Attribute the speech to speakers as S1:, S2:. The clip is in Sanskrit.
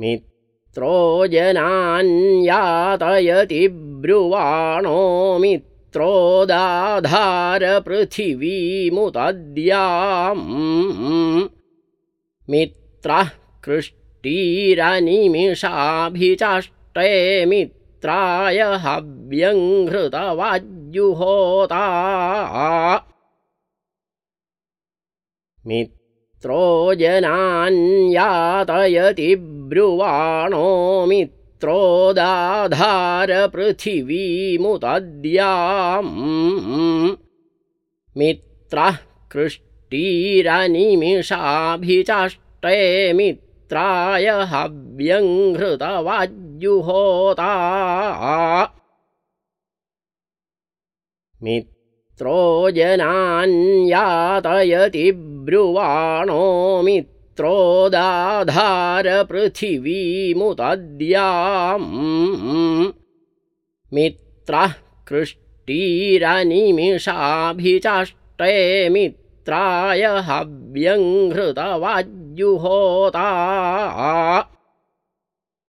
S1: मित्रो जनान्यातयति ब्रुवाणो मित्रोदाधारपृथिवीमुतद्याम् मित्रः कृष्टीरनिमिषाभिचाष्टे मित्राय हव्यङ्घृतवाज्युहोता मित्रो जनान्यातयति ब्रुवाणो मित्रोदाधारपृथिवीमुतद्याम् मित्रः कृष्टीरनिमिषाभिचाष्टे मित्राय हव्यङ्घृतवाज्युहोता मित्रो जनान्यातयति ब्रुवाणो मित्रः कृष्टीरनिमिषाभिचाष्टे मित्राय हव्यङ्घृतवाज्युहोता